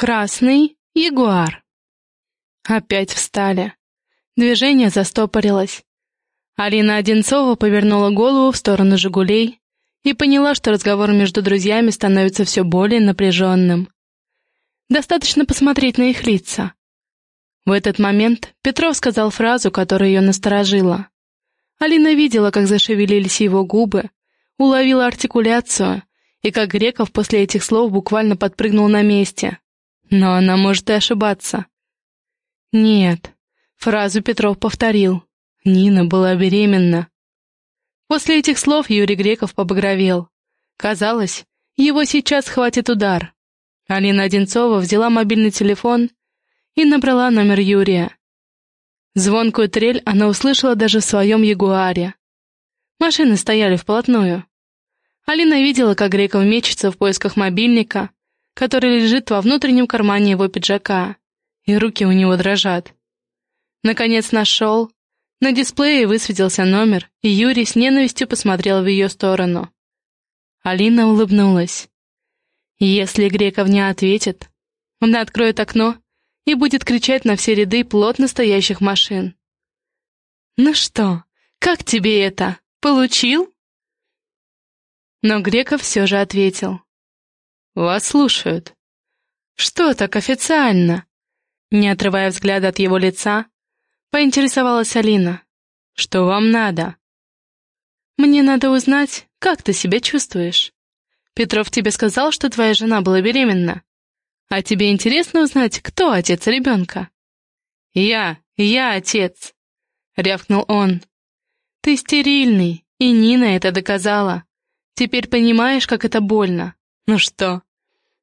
Красный ягуар. Опять встали. Движение застопорилось. Алина Одинцова повернула голову в сторону «Жигулей» и поняла, что разговор между друзьями становится все более напряженным. Достаточно посмотреть на их лица. В этот момент Петров сказал фразу, которая ее насторожила. Алина видела, как зашевелились его губы, уловила артикуляцию, и как Греков после этих слов буквально подпрыгнул на месте. Но она может и ошибаться. Нет, фразу Петров повторил. Нина была беременна. После этих слов Юрий Греков побагровел. Казалось, его сейчас хватит удар. Алина Одинцова взяла мобильный телефон и набрала номер Юрия. Звонкую трель она услышала даже в своем Ягуаре. Машины стояли вплотную. Алина видела, как Греков мечется в поисках мобильника, который лежит во внутреннем кармане его пиджака, и руки у него дрожат. Наконец нашел. На дисплее высветился номер, и Юрий с ненавистью посмотрел в ее сторону. Алина улыбнулась. Если Греков не ответит, он откроет окно и будет кричать на все ряды плотно стоящих машин. «Ну что, как тебе это? Получил?» Но Греков все же ответил. «Вас слушают». «Что так официально?» Не отрывая взгляда от его лица, поинтересовалась Алина. «Что вам надо?» «Мне надо узнать, как ты себя чувствуешь. Петров тебе сказал, что твоя жена была беременна. А тебе интересно узнать, кто отец ребенка?» «Я, я отец», — рявкнул он. «Ты стерильный, и Нина это доказала. Теперь понимаешь, как это больно. Ну что,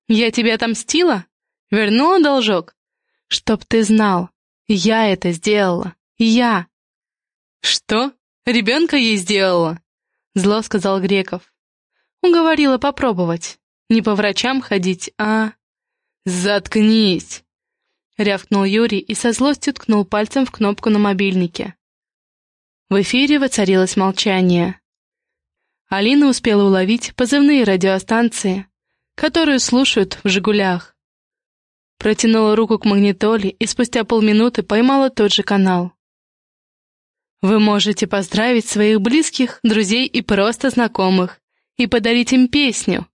я тебе отомстила? Вернула должок? Чтоб ты знал, я это сделала. Я. Что? Ребенка ей сделала? Зло сказал Греков. Уговорила попробовать. Не по врачам ходить, а... Заткнись! Рявкнул Юрий и со злостью ткнул пальцем в кнопку на мобильнике. В эфире воцарилось молчание. Алина успела уловить позывные радиостанции, которые слушают в «Жигулях». Протянула руку к магнитоле и спустя полминуты поймала тот же канал. Вы можете поздравить своих близких, друзей и просто знакомых и подарить им песню,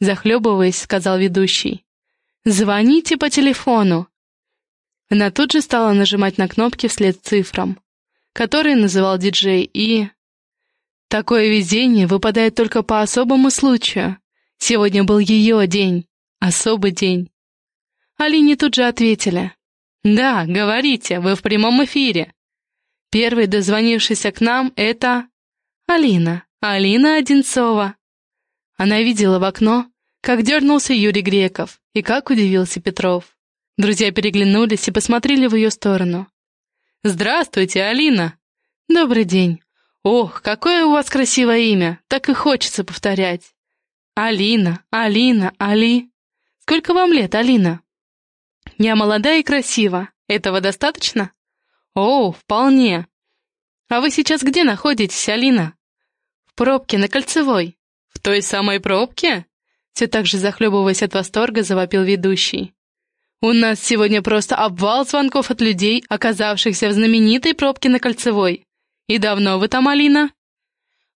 захлебываясь, сказал ведущий. Звоните по телефону. Она тут же стала нажимать на кнопки вслед цифрам, которые называл диджей, и... Такое везение выпадает только по особому случаю. Сегодня был ее день, особый день. Алине тут же ответили. «Да, говорите, вы в прямом эфире». Первый, дозвонившийся к нам, это... Алина, Алина Одинцова. Она видела в окно, как дернулся Юрий Греков и как удивился Петров. Друзья переглянулись и посмотрели в ее сторону. «Здравствуйте, Алина!» «Добрый день!» Ох, какое у вас красивое имя, так и хочется повторять. Алина, Алина, Али. Сколько вам лет, Алина? Я молодая и красива. Этого достаточно? О, вполне. А вы сейчас где находитесь, Алина? В пробке на Кольцевой. В той самой пробке? Все так же захлебываясь от восторга, завопил ведущий. У нас сегодня просто обвал звонков от людей, оказавшихся в знаменитой пробке на Кольцевой. «И давно вы там, Алина?»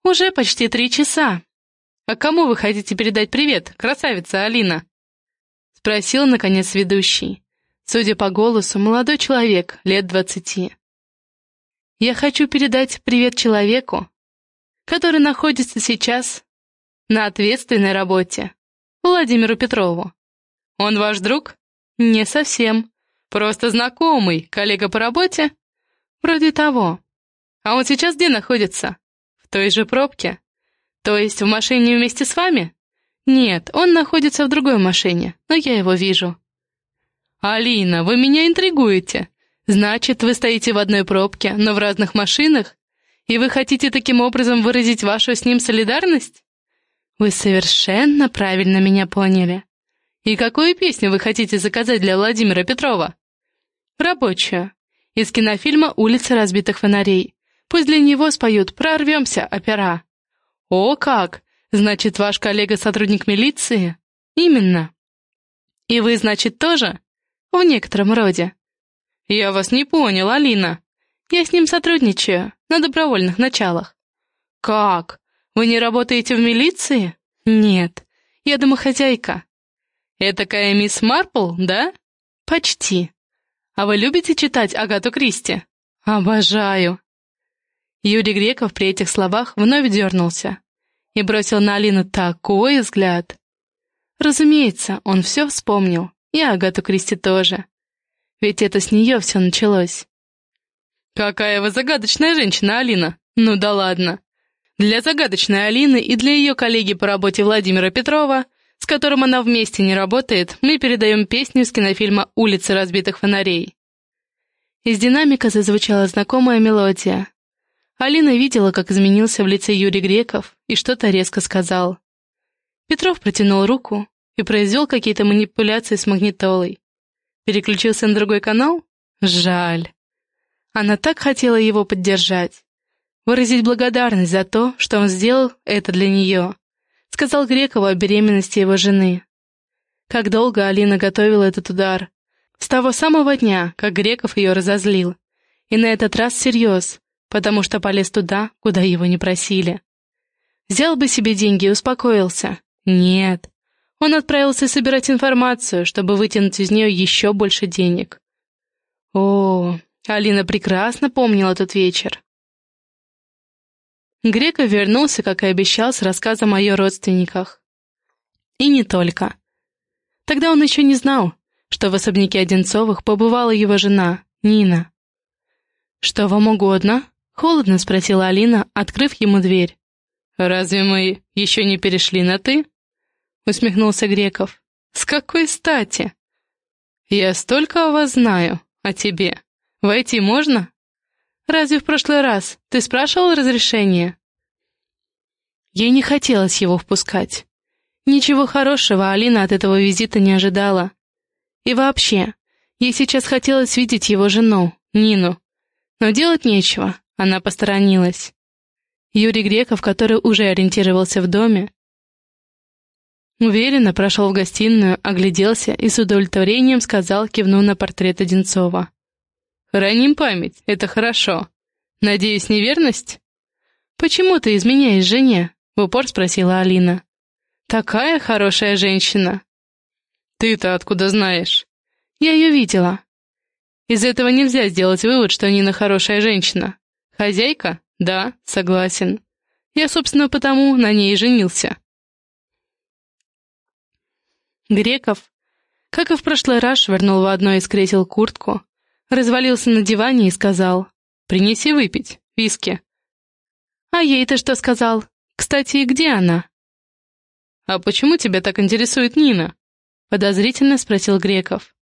«Уже почти три часа. А кому вы хотите передать привет, красавица Алина?» Спросил, наконец, ведущий. Судя по голосу, молодой человек, лет двадцати. «Я хочу передать привет человеку, который находится сейчас на ответственной работе, Владимиру Петрову. Он ваш друг? Не совсем. Просто знакомый, коллега по работе? Вроде того. А он сейчас где находится? В той же пробке? То есть в машине вместе с вами? Нет, он находится в другой машине, но я его вижу. Алина, вы меня интригуете. Значит, вы стоите в одной пробке, но в разных машинах? И вы хотите таким образом выразить вашу с ним солидарность? Вы совершенно правильно меня поняли. И какую песню вы хотите заказать для Владимира Петрова? Рабочую. Из кинофильма «Улица разбитых фонарей». Пусть для него споют «Прорвемся, опера». «О, как! Значит, ваш коллега сотрудник милиции?» «Именно». И вы, значит, тоже? В некотором роде. Я вас не понял, Алина. Я с ним сотрудничаю, на добровольных началах. Как? Вы не работаете в милиции? Нет, я домохозяйка. Этакая мисс Марпл, да? Почти. А вы любите читать Агату Кристи? Обожаю. Юрий Греков при этих словах вновь дернулся и бросил на Алину такой взгляд. Разумеется, он все вспомнил, и Агату Кристи тоже. Ведь это с нее все началось. «Какая вы загадочная женщина, Алина! Ну да ладно!» Для загадочной Алины и для ее коллеги по работе Владимира Петрова, с которым она вместе не работает, мы передаем песню из кинофильма «Улицы разбитых фонарей». Из динамика зазвучала знакомая мелодия, Алина видела, как изменился в лице Юрий Греков и что-то резко сказал. Петров протянул руку и произвел какие-то манипуляции с магнитолой. Переключился на другой канал? Жаль. Она так хотела его поддержать. Выразить благодарность за то, что он сделал это для нее. Сказал Грекову о беременности его жены. Как долго Алина готовила этот удар. С того самого дня, как Греков ее разозлил. И на этот раз всерьез, потому что полез туда, куда его не просили. Взял бы себе деньги и успокоился. Нет. Он отправился собирать информацию, чтобы вытянуть из нее еще больше денег. О, Алина прекрасно помнила тот вечер. Греков вернулся, как и обещал, с рассказом о ее родственниках. И не только. Тогда он еще не знал, что в особняке Одинцовых побывала его жена, Нина. «Что вам угодно?» Холодно спросила Алина, открыв ему дверь. «Разве мы еще не перешли на «ты»?» Усмехнулся Греков. «С какой стати?» «Я столько о вас знаю, о тебе. Войти можно?» «Разве в прошлый раз ты спрашивал разрешение?» Ей не хотелось его впускать. Ничего хорошего Алина от этого визита не ожидала. И вообще, ей сейчас хотелось видеть его жену, Нину. Но делать нечего, она посторонилась. Юрий Греков, который уже ориентировался в доме, уверенно прошел в гостиную, огляделся и с удовлетворением сказал, кивнув на портрет Одинцова. «Храним память, это хорошо. Надеюсь, неверность?» «Почему ты изменяешь жене?» — в упор спросила Алина. «Такая хорошая женщина». «Ты-то откуда знаешь?» «Я ее видела». «Из этого нельзя сделать вывод, что Нина хорошая женщина. «Хозяйка? Да, согласен. Я, собственно, потому на ней и женился». Греков, как и в прошлый раз, швырнул в одно из кресел куртку, развалился на диване и сказал «Принеси выпить, виски». «А ей-то что сказал? Кстати, где она?» «А почему тебя так интересует Нина?» — подозрительно спросил Греков.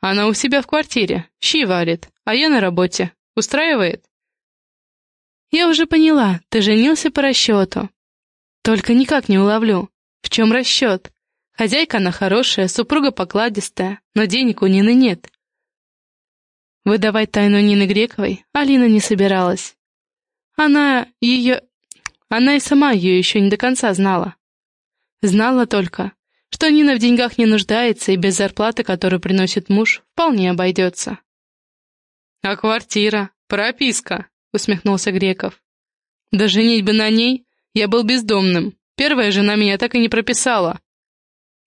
«Она у себя в квартире, щи варит, а я на работе. Устраивает?» «Я уже поняла, ты женился по расчету». «Только никак не уловлю. В чем расчет? Хозяйка она хорошая, супруга покладистая, но денег у Нины нет». Выдавать тайну Нины Грековой Алина не собиралась. Она ее... Она и сама ее еще не до конца знала. Знала только, что Нина в деньгах не нуждается и без зарплаты, которую приносит муж, вполне обойдется. «А квартира? Прописка?» — усмехнулся Греков. «Да женить бы на ней я был бездомным. Первая жена меня так и не прописала.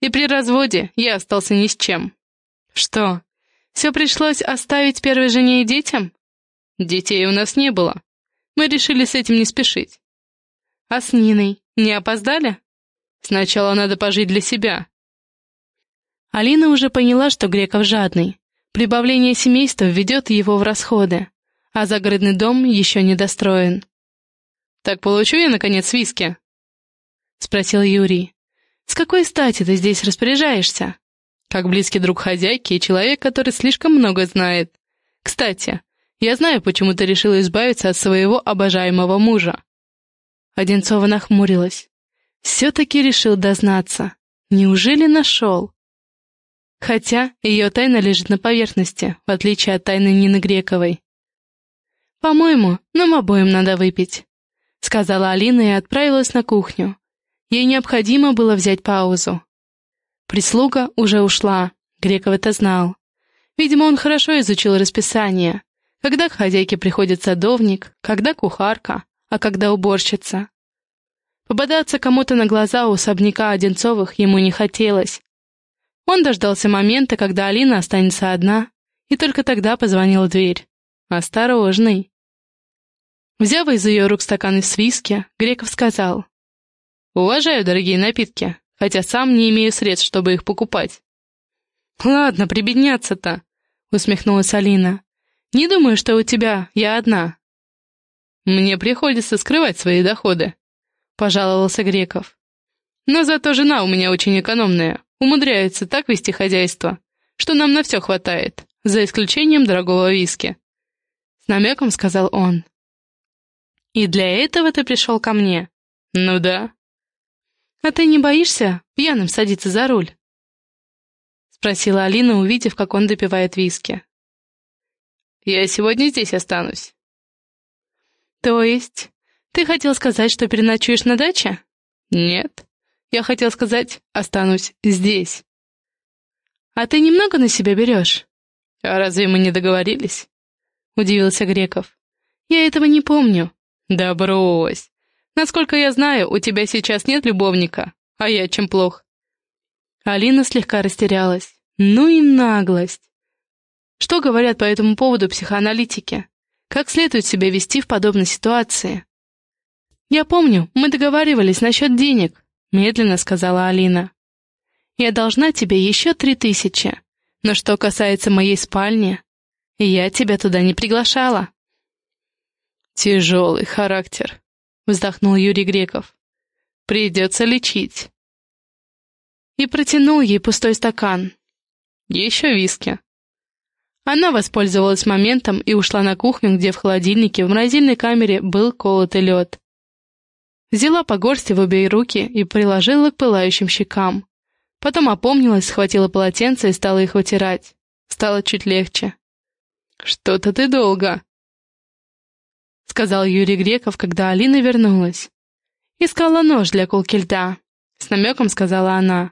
И при разводе я остался ни с чем». «Что, все пришлось оставить первой жене и детям?» «Детей у нас не было. Мы решили с этим не спешить». «А с Ниной не опоздали?» «Сначала надо пожить для себя». Алина уже поняла, что Греков жадный. Прибавление семейства ведет его в расходы а загородный дом еще не достроен. «Так получу я, наконец, виски?» — спросил Юрий. «С какой стати ты здесь распоряжаешься?» «Как близкий друг хозяйки и человек, который слишком много знает. Кстати, я знаю, почему ты решила избавиться от своего обожаемого мужа». Одинцова нахмурилась. Все-таки решил дознаться. Неужели нашел? Хотя ее тайна лежит на поверхности, в отличие от тайны Нины Грековой. «По-моему, нам обоим надо выпить», — сказала Алина и отправилась на кухню. Ей необходимо было взять паузу. Прислуга уже ушла, Греков это знал. Видимо, он хорошо изучил расписание, когда к хозяйке приходит садовник, когда кухарка, а когда уборщица. Попадаться кому-то на глаза у особняка Одинцовых ему не хотелось. Он дождался момента, когда Алина останется одна, и только тогда позвонил в дверь. «Осторожный». Взяв из ее рук стакан с виски, Греков сказал. «Уважаю дорогие напитки, хотя сам не имею средств, чтобы их покупать». «Ладно, прибедняться-то», — усмехнулась Алина. «Не думаю, что у тебя я одна». «Мне приходится скрывать свои доходы», — пожаловался Греков. «Но зато жена у меня очень экономная, умудряется так вести хозяйство, что нам на все хватает, за исключением дорогого виски». С намеком сказал он. «И для этого ты пришел ко мне?» «Ну да». «А ты не боишься пьяным садиться за руль?» Спросила Алина, увидев, как он допивает виски. «Я сегодня здесь останусь». «То есть, ты хотел сказать, что переночуешь на даче?» «Нет, я хотел сказать, останусь здесь». «А ты немного на себя берешь?» «А разве мы не договорились?» — удивился Греков. «Я этого не помню». «Да брось! Насколько я знаю, у тебя сейчас нет любовника, а я чем плох?» Алина слегка растерялась. «Ну и наглость!» Что говорят по этому поводу психоаналитики? Как следует себя вести в подобной ситуации? «Я помню, мы договаривались насчет денег», — медленно сказала Алина. «Я должна тебе еще три тысячи, но что касается моей спальни, я тебя туда не приглашала». «Тяжелый характер», — вздохнул Юрий Греков. «Придется лечить». И протянул ей пустой стакан. «Еще виски». Она воспользовалась моментом и ушла на кухню, где в холодильнике в морозильной камере был колотый лед. Взяла по горсти в обе руки и приложила к пылающим щекам. Потом опомнилась, схватила полотенце и стала их вытирать. Стало чуть легче. «Что-то ты долго», — сказал Юрий Греков, когда Алина вернулась. «Искала нож для колки льда», — с намеком сказала она.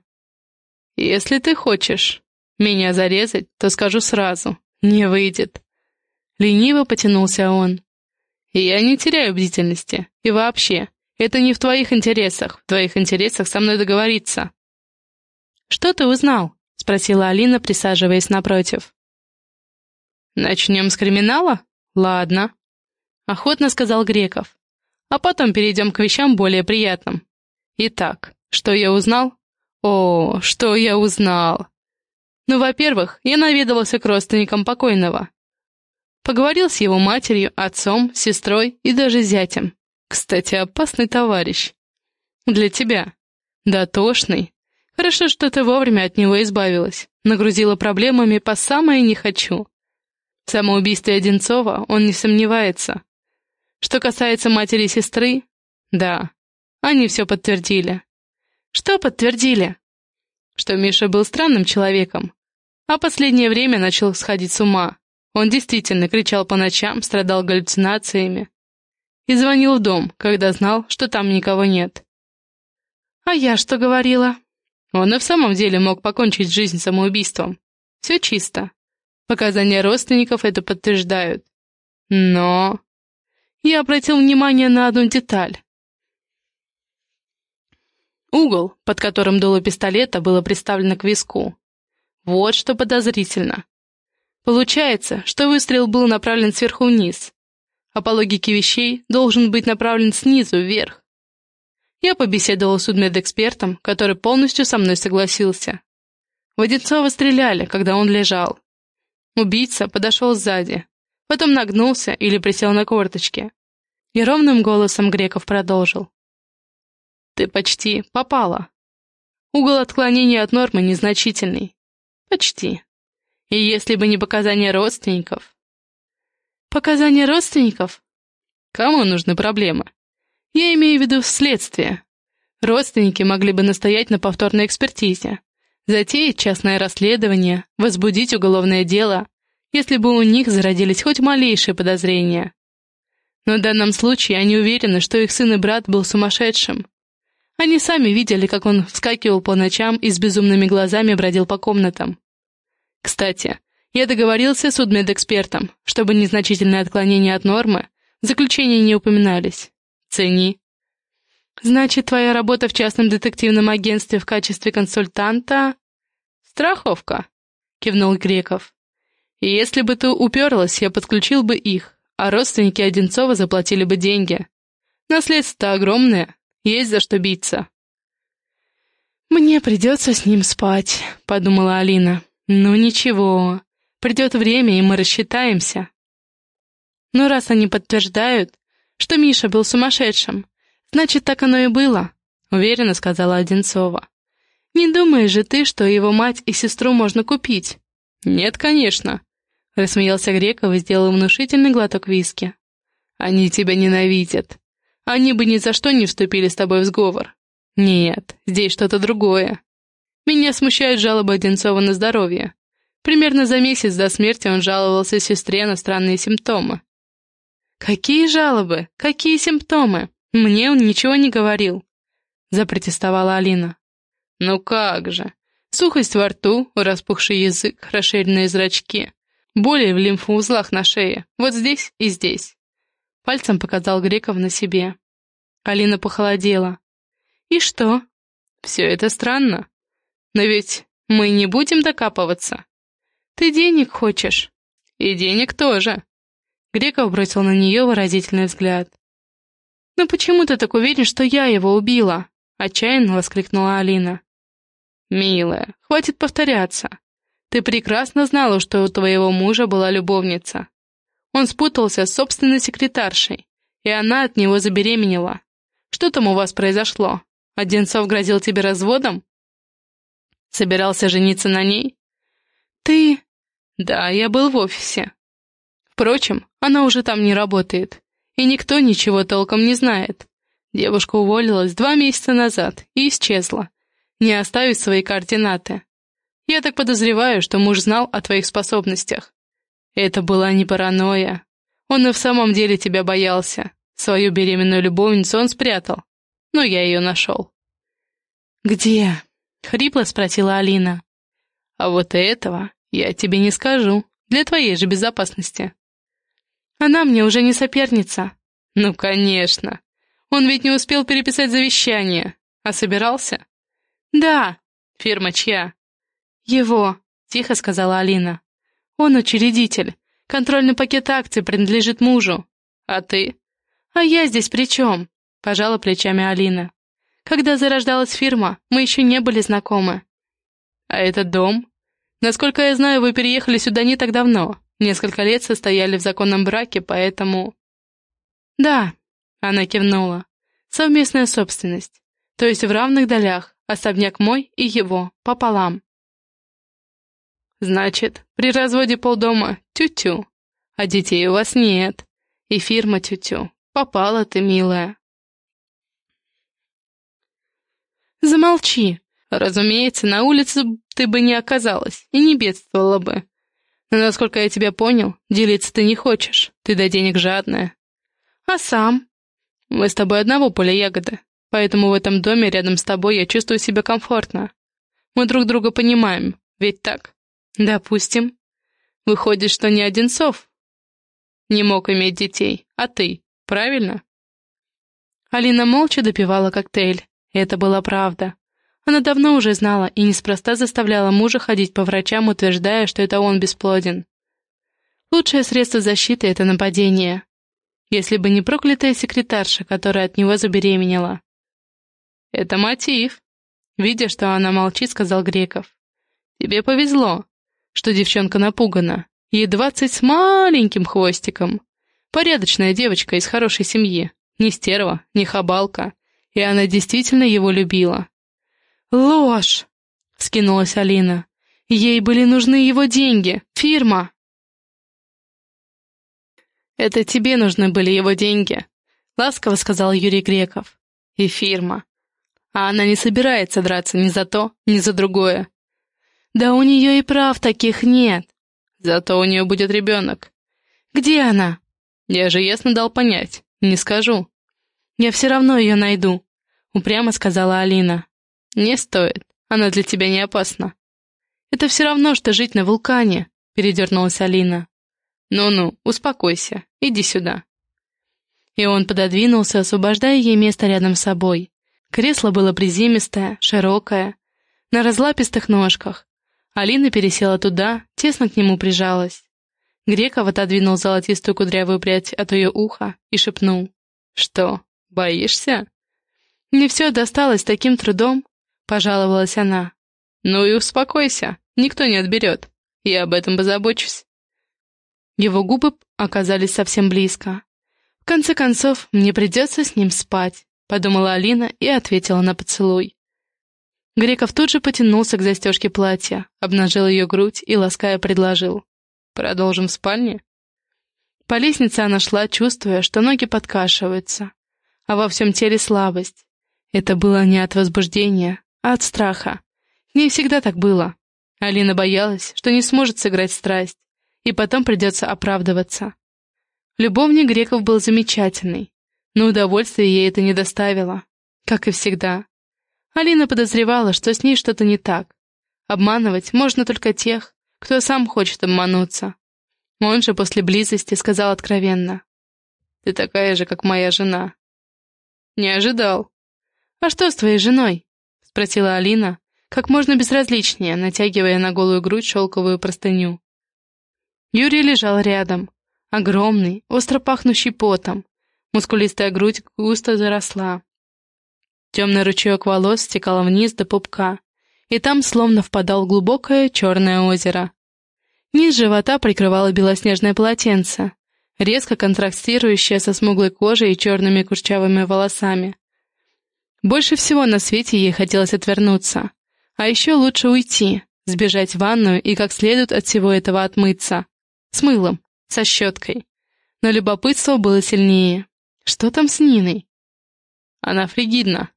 «Если ты хочешь меня зарезать, то скажу сразу, не выйдет». Лениво потянулся он. «Я не теряю бдительности. И вообще, это не в твоих интересах. В твоих интересах со мной договориться». «Что ты узнал?» — спросила Алина, присаживаясь напротив. «Начнем с криминала? Ладно», — охотно сказал Греков. «А потом перейдем к вещам более приятным. Итак, что я узнал? О, что я узнал!» Ну, во-первых, я наведывался к родственникам покойного. Поговорил с его матерью, отцом, сестрой и даже зятем. Кстати, опасный товарищ. Для тебя. Дотошный. Хорошо, что ты вовремя от него избавилась. Нагрузила проблемами по самое не хочу. В самоубийстве Одинцова он не сомневается. Что касается матери и сестры, да, они все подтвердили. Что подтвердили? Что Миша был странным человеком, а последнее время начал сходить с ума. Он действительно кричал по ночам, страдал галлюцинациями. И звонил в дом, когда знал, что там никого нет. А я что говорила? Он и в самом деле мог покончить жизнь самоубийством. Все чисто. Показания родственников это подтверждают. Но... Я обратил внимание на одну деталь. Угол, под которым дуло пистолета было приставлено к виску. Вот что подозрительно. Получается, что выстрел был направлен сверху вниз, а по логике вещей должен быть направлен снизу вверх. Я побеседовал с судмедэкспертом, который полностью со мной согласился. Воденцова стреляли, когда он лежал. Убийца подошел сзади, потом нагнулся или присел на корточки. И ровным голосом Греков продолжил. «Ты почти попала. Угол отклонения от нормы незначительный. Почти. И если бы не показания родственников...» «Показания родственников?» «Кому нужны проблемы?» «Я имею в виду следствие. Родственники могли бы настоять на повторной экспертизе, затеять частное расследование, возбудить уголовное дело, если бы у них зародились хоть малейшие подозрения. Но в данном случае они уверены, что их сын и брат был сумасшедшим. Они сами видели, как он вскакивал по ночам и с безумными глазами бродил по комнатам. Кстати, я договорился с судмедэкспертом, чтобы незначительные отклонения от нормы в заключении не упоминались. Цени. Значит, твоя работа в частном детективном агентстве в качестве консультанта... Страховка, кивнул Греков. Если бы ты уперлась, я подключил бы их, а родственники Одинцова заплатили бы деньги. Наследство огромное, есть за что биться. «Мне придется с ним спать», — подумала Алина. «Ну ничего, придет время, и мы рассчитаемся». Но раз они подтверждают, что Миша был сумасшедшим, значит, так оно и было, уверенно сказала Одинцова. Не думаешь же ты, что его мать и сестру можно купить? Нет, конечно, рассмеялся Греков и сделал внушительный глоток виски. Они тебя ненавидят. Они бы ни за что не вступили с тобой в сговор. Нет, здесь что-то другое. Меня смущают жалобы Одинцова на здоровье. Примерно за месяц до смерти он жаловался сестре на странные симптомы. «Какие жалобы? Какие симптомы? Мне он ничего не говорил», — запротестовала Алина. «Ну как же? Сухость во рту, распухший язык, расширенные зрачки, боли в лимфоузлах на шее, вот здесь и здесь». Пальцем показал Греков на себе. Алина похолодела. «И что?» «Все это странно. Но ведь мы не будем докапываться. Ты денег хочешь?» «И денег тоже», Греков бросил на нее выразительный взгляд. «Ну почему ты так уверен, что я его убила?» — отчаянно воскликнула Алина. «Милая, хватит повторяться. Ты прекрасно знала, что у твоего мужа была любовница. Он спутался с собственной секретаршей, и она от него забеременела. Что там у вас произошло? Одинцов грозил тебе разводом? Собирался жениться на ней? Ты... Да, я был в офисе. Впрочем, она уже там не работает, и никто ничего толком не знает. Девушка уволилась два месяца назад и исчезла, не оставив свои координаты. Я так подозреваю, что муж знал о твоих способностях. Это была не паранойя. Он и в самом деле тебя боялся. Свою беременную любовницу он спрятал, но я ее нашел. «Где?» — хрипло спросила Алина. «А вот этого я тебе не скажу, для твоей же безопасности». Она мне уже не соперница. Ну, конечно. Он ведь не успел переписать завещание. А собирался? Да. Фирма чья? Его, тихо сказала Алина. Он учредитель. Контрольный пакет акций принадлежит мужу. А ты? А я здесь при чем? Пожала плечами Алина. Когда зарождалась фирма, мы еще не были знакомы. А этот дом? Насколько я знаю, вы переехали сюда не так давно. Несколько лет состояли в законном браке, поэтому...» «Да», — она кивнула, — «совместная собственность, то есть в равных долях, особняк мой и его, пополам». «Значит, при разводе полдома тю-тю, а детей у вас нет, и фирма тю-тю, попала ты, милая». «Замолчи. Разумеется, на улице ты бы не оказалась и не бедствовала бы. Но, насколько я тебя понял, делиться ты не хочешь, ты до денег жадная. А сам? Мы с тобой одного поля ягоды, поэтому в этом доме рядом с тобой я чувствую себя комфортно. Мы друг друга понимаем, ведь так? Допустим. Выходит, что не Одинцов не мог иметь детей, а ты, правильно? Алина молча допивала коктейль, это была правда. Она давно уже знала и неспроста заставляла мужа ходить по врачам, утверждая, что это он бесплоден. Лучшее средство защиты — это нападение. Если бы не проклятая секретарша, которая от него забеременела. «Это мотив», — видя, что она молчит, сказал Греков. «Тебе повезло, что девчонка напугана. Ей двадцать с маленьким хвостиком. Порядочная девочка из хорошей семьи. Не стерва, не хабалка. И она действительно его любила. «Ложь!» — скинулась Алина. «Ей были нужны его деньги, фирма!» «Это тебе нужны были его деньги», — ласково сказал Юрий Греков. «И фирма. А она не собирается драться ни за то, ни за другое». «Да у нее и прав таких нет». «Зато у нее будет ребенок». «Где она?» «Я же ясно дал понять. Не скажу». «Я все равно ее найду. — упрямо сказала Алина. «Не стоит, она для тебя не опасна». «Это все равно, что жить на вулкане», — передернулась Алина. «Ну-ну, успокойся, иди сюда». И он пододвинулся, освобождая ей место рядом с собой. Кресло было приземистое, широкое, на разлапистых ножках. Алина пересела туда, тесно к нему прижалась. Греков отодвинул золотистую кудрявую прядь от ее уха и шепнул. «Что, боишься?» «Мне все досталось таким трудом», — пожаловалась она. «Ну и успокойся, никто не отберет. Я об этом позабочусь». Его губы оказались совсем близко. «В конце концов, мне придется с ним спать», — подумала Алина и ответила на поцелуй. Греков тут же потянулся к застежке платья, обнажил ее грудь и, лаская, предложил. «Продолжим в спальне?» По лестнице она шла, чувствуя, что ноги подкашиваются, а во всем теле слабость. Это было не от возбуждения, а от страха. Не всегда так было. Алина боялась, что не сможет сыграть страсть, и потом придется оправдываться. Любовник Греков был замечательный, но удовольствия ей это не доставило, как и всегда. Алина подозревала, что с ней что-то не так. Обманывать можно только тех, кто сам хочет обмануться. Он же после близости сказал откровенно. «Ты такая же, как моя жена». «Не ожидал», «А что с твоей женой?» — спросила Алина, как можно безразличнее, натягивая на голую грудь шелковую простыню. Юрий лежал рядом, огромный, остро пахнущий потом, мускулистая грудь густо заросла. Темный ручеек волос стекал вниз до пупка, и там словно впадал глубокое черное озеро. Низ живота прикрывало белоснежное полотенце, резко контрастирующее со смуглой кожей и черными курчавыми волосами. Больше всего на свете ей хотелось отвернуться. А еще лучше уйти, сбежать в ванную и как следует от всего этого отмыться. С мылом, со щеткой. Но любопытство было сильнее. Что там с Ниной? Она фригидна.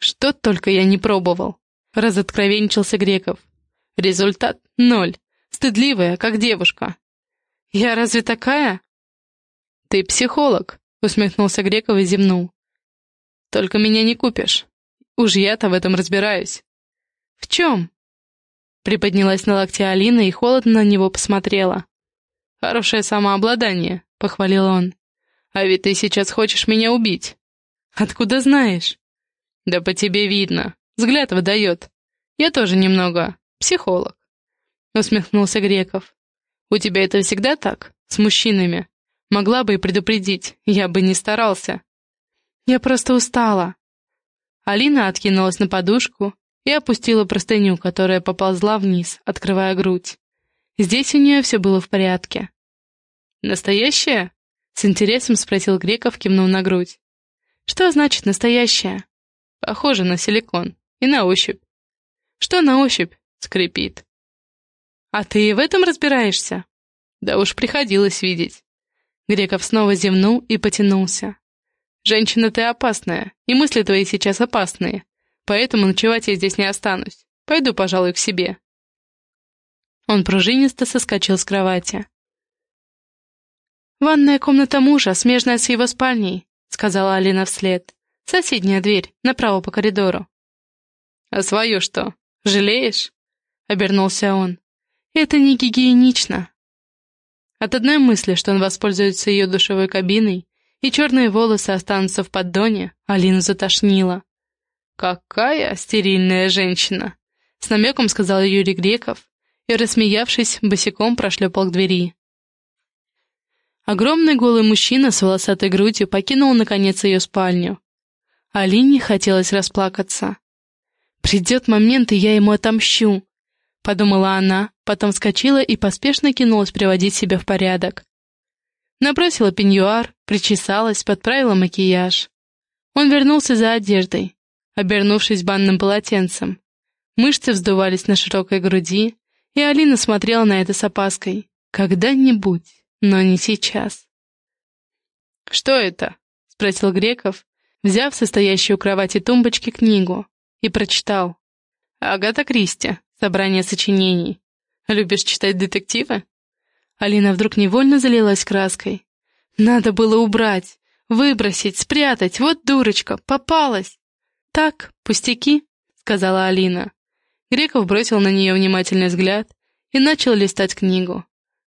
Что только я не пробовал. Разоткровенничался Греков. Результат — ноль. Стыдливая, как девушка. Я разве такая? Ты психолог, усмехнулся Греков и зевнул. Только меня не купишь. Уж я-то в этом разбираюсь. В чем? Приподнялась на локте Алина и холодно на него посмотрела. Хорошее самообладание, похвалил он. А ведь ты сейчас хочешь меня убить. Откуда знаешь? Да по тебе видно. Взгляд выдает. Я тоже немного психолог. Усмехнулся Греков. У тебя это всегда так? С мужчинами? Могла бы и предупредить, я бы не старался. Я просто устала». Алина откинулась на подушку и опустила простыню, которая поползла вниз, открывая грудь. Здесь у нее все было в порядке. «Настоящая?» — с интересом спросил Греков, кивнув на грудь. «Что значит настоящая?» «Похоже на силикон. И на ощупь». «Что на ощупь?» — скрипит. «А ты в этом разбираешься?» «Да уж приходилось видеть». Греков снова зевнул и потянулся. «Женщина, ты опасная, и мысли твои сейчас опасные, поэтому ночевать я здесь не останусь. Пойду, пожалуй, к себе». Он пружинисто соскочил с кровати. «Ванная комната мужа, смежная с его спальней», — сказала Алина вслед. «Соседняя дверь, направо по коридору». «А свою что, жалеешь?» — обернулся он. «Это не гигиенично». От одной мысли, что он воспользуется ее душевой кабиной, и черные волосы останутся в поддоне, Алину затошнило. «Какая стерильная женщина!» — с намеком сказал Юрий Греков, и, рассмеявшись, босиком прошлепал к двери. Огромный голый мужчина с волосатой грудью покинул, наконец, ее спальню. Алине хотелось расплакаться. «Придет момент, и я ему отомщу», — подумала она, потом вскочила и поспешно кинулась приводить себя в порядок. Набросила пеньюар, причесалась, подправила макияж. Он вернулся за одеждой, обернувшись банным полотенцем. Мышцы вздувались на широкой груди, и Алина смотрела на это с опаской. Когда-нибудь, но не сейчас. «Что это?» — спросил Греков, взяв состоящую у кровати тумбочки книгу, и прочитал. «Агата Кристи. Собрание сочинений. Любишь читать детективы?» Алина вдруг невольно залилась краской. Надо было убрать, выбросить, спрятать. Вот дурочка, попалась. «Так, пустяки», — сказала Алина. Греков бросил на нее внимательный взгляд и начал листать книгу.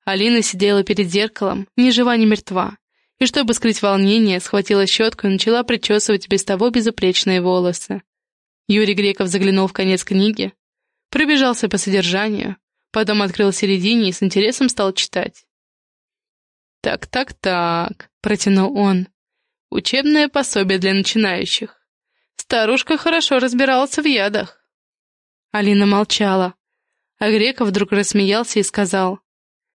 Алина сидела перед зеркалом, ни жива, ни мертва, и, чтобы скрыть волнение, схватила щетку и начала причесывать без того безупречные волосы. Юрий Греков заглянул в конец книги, пробежался по содержанию, потом открыл середине и с интересом стал читать. «Так-так-так», — протянул он. «Учебное пособие для начинающих. Старушка хорошо разбиралась в ядах». Алина молчала, а Греков вдруг рассмеялся и сказал.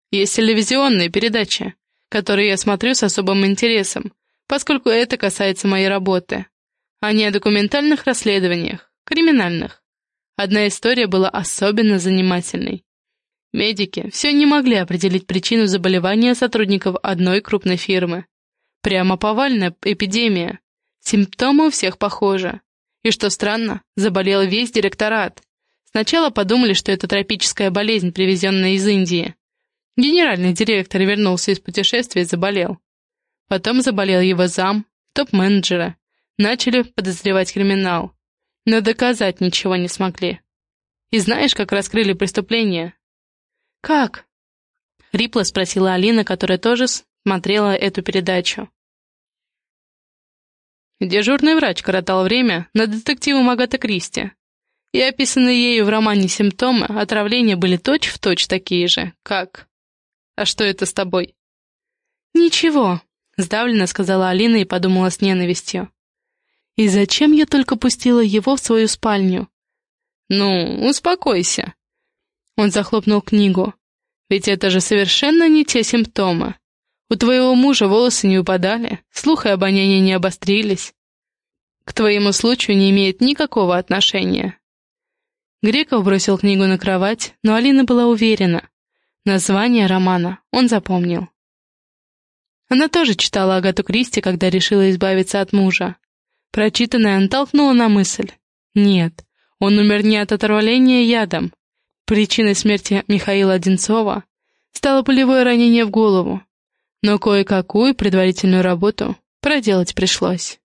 «Есть телевизионные передачи, которые я смотрю с особым интересом, поскольку это касается моей работы. Они о документальных расследованиях, криминальных. Одна история была особенно занимательной. Медики все не могли определить причину заболевания сотрудников одной крупной фирмы. Прямо повальная эпидемия. Симптомы у всех похожи. И что странно, заболел весь директорат. Сначала подумали, что это тропическая болезнь, привезенная из Индии. Генеральный директор вернулся из путешествия и заболел. Потом заболел его зам, топ-менеджера. Начали подозревать криминал. Но доказать ничего не смогли. И знаешь, как раскрыли преступление? «Как?» — хрипло спросила Алина, которая тоже смотрела эту передачу. Дежурный врач коротал время над детективом Агаты Кристи, и описанные ею в романе симптомы отравления были точь-в-точь точь такие же, как... «А что это с тобой?» «Ничего», — сдавленно сказала Алина и подумала с ненавистью. «И зачем я только пустила его в свою спальню?» «Ну, успокойся», он захлопнул книгу. «Ведь это же совершенно не те симптомы. У твоего мужа волосы не упадали, слух и обоняние не обострились. К твоему случаю не имеет никакого отношения». Греков бросил книгу на кровать, но Алина была уверена. Название романа он запомнил. Она тоже читала Агату Кристи, когда решила избавиться от мужа. Прочитанное натолкнуло на мысль. Нет, он умер не от отравления ядом, Причиной смерти Михаила Одинцова стало пулевое ранение в голову, но кое-какую предварительную работу проделать пришлось.